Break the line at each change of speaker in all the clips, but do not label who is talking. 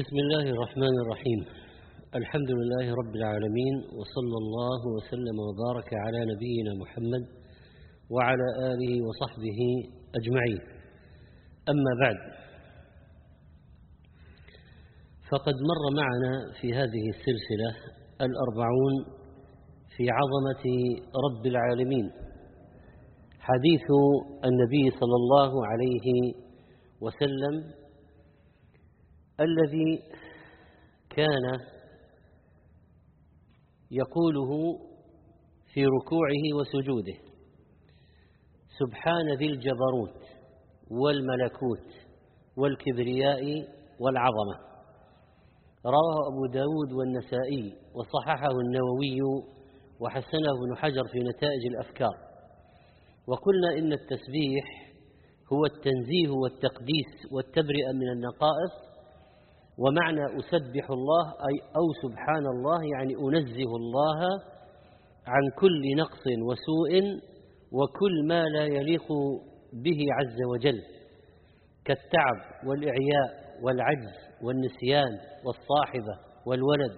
بسم الله الرحمن الرحيم. الحمد لله رب العالمين وصلى الله وسلم وبارك على نبينا محمد وعلى آله وصحبه أجمعين. أما بعد فقد مر معنا في هذه السلسلة الأربعون في عظمة رب العالمين حديث النبي صلى الله عليه وسلم الذي كان يقوله في ركوعه وسجوده. سبحان ذي الجبروت والملكوت والكبرياء والعظمة. رواه أبو داود والنسائي وصححه النووي وحسنه ابن حجر في نتائج الأفكار. وقلنا إن التسبيح هو التنزيه والتقديس والتبرئة من النقائص ومعنى أسبح الله أي أو سبحان الله يعني أنزه الله عن كل نقص وسوء وكل ما لا يليق به عز وجل كالتعب والإعياء والعجز والنسيان والصاحبة والولد.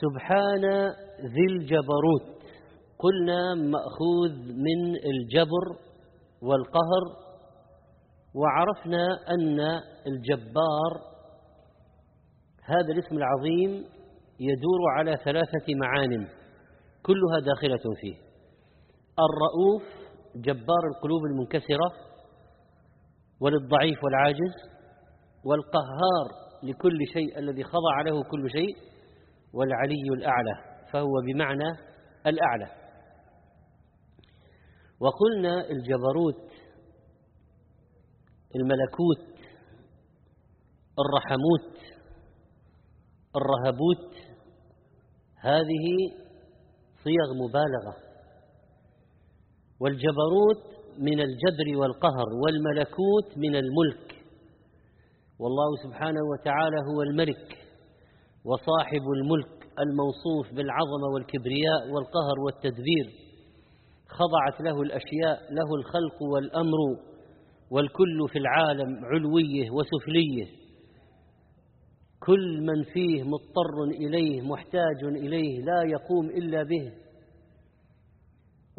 سبحان ذي الجبروت قلنا مأخوذ من الجبر والقهر وعرفنا أن الجبار هذا الاسم العظيم يدور على ثلاثة معان كلها داخلة فيه. الرؤوف جبار القلوب المنكسرة وللضعيف والعاجز والقهار لكل شيء الذي خضع له كل شيء والعلي الأعلى فهو بمعنى الأعلى. وقلنا الجبروت الملكوت الرحموت الرهبوت هذه صيغ مبالغة. والجبروت من الجبر والقهر والملكوت من الملك. والله سبحانه وتعالى هو الملك وصاحب الملك الموصوف بالعظمة والكبرياء والقهر والتدبير. خضعت له الأشياء له الخلق والأمر. والكل في العالم علويه وسفليه. كل من فيه مضطر إليه محتاج إليه لا يقوم إلا به.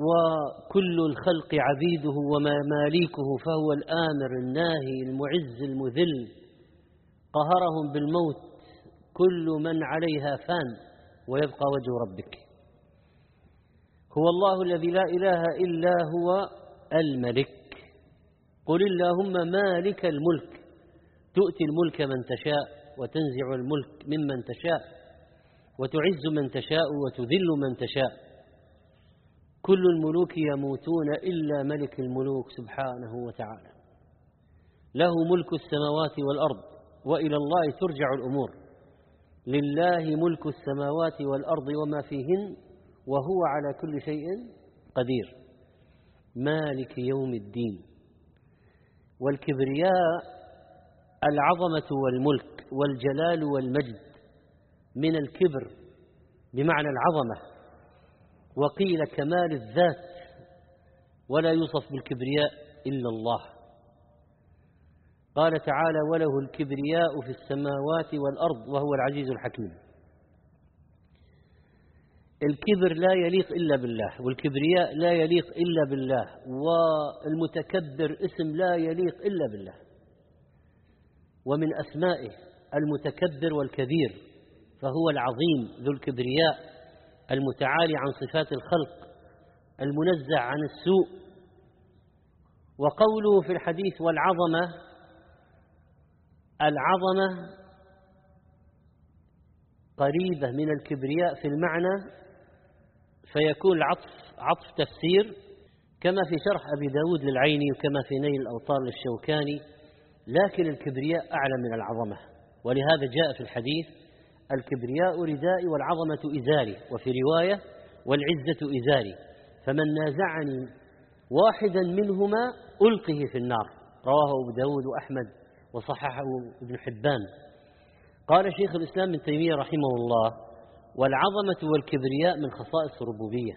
وكل الخلق عبيده ومماليكه فهو الآمر الناهي المعز المذل. قهرهم بالموت كل من عليها فان ويبقى وجه ربك. هو الله الذي لا إله إلا هو الملك. قل اللهم مالك الملك. تؤتي الملك من تشاء وتنزع الملك ممن تشاء وتعز من تشاء وتذل من تشاء. كل الملوك يموتون إلا ملك الملوك سبحانه وتعالى. له ملك السماوات والأرض وإلى الله ترجع الأمور. لله ملك السماوات والأرض وما فيهن وهو على كل شيء قدير. مالك يوم الدين. والكبرياء العظمة والملك والجلال والمجد من الكبر بمعنى العظمة وقيل كمال الذات ولا يوصف بالكبرياء إلا الله. قال تعالى وله الكبرياء في السماوات والأرض وهو العزيز الحكيم. الكبر لا يليق إلا بالله والكبرياء لا يليق إلا بالله والمتكبر اسم لا يليق إلا بالله. ومن أسمائه المتكبر والكبير فهو العظيم ذو الكبرياء المتعالي عن صفات الخلق المنزع عن السوء. وقوله في الحديث والعظمة العظمة قريبة من الكبرياء في المعنى فيكون العطف عطف تفسير كما في شرح أبي داود للعيني وكما في نيل الأوطار للشوكاني لكن الكبرياء أعلى من العظمة. ولهذا جاء في الحديث الكبرياء ردائي والعظمة إزاري وفي رواية والعزة إزاري. فمن نازعني واحدا منهما ألقه في النار. رواه أبو داود وأحمد وصححه ابن حبان. قال شيخ الإسلام ابن تيمية رحمه الله والعظمة والكبرياء من خصائص الربوبية.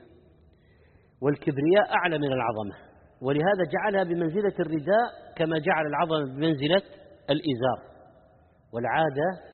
والكبرياء أعلى من العظمة ولهذا جعلها بمنزلة الرداء كما جعل العظمة بمنزلة الإزار. والعادة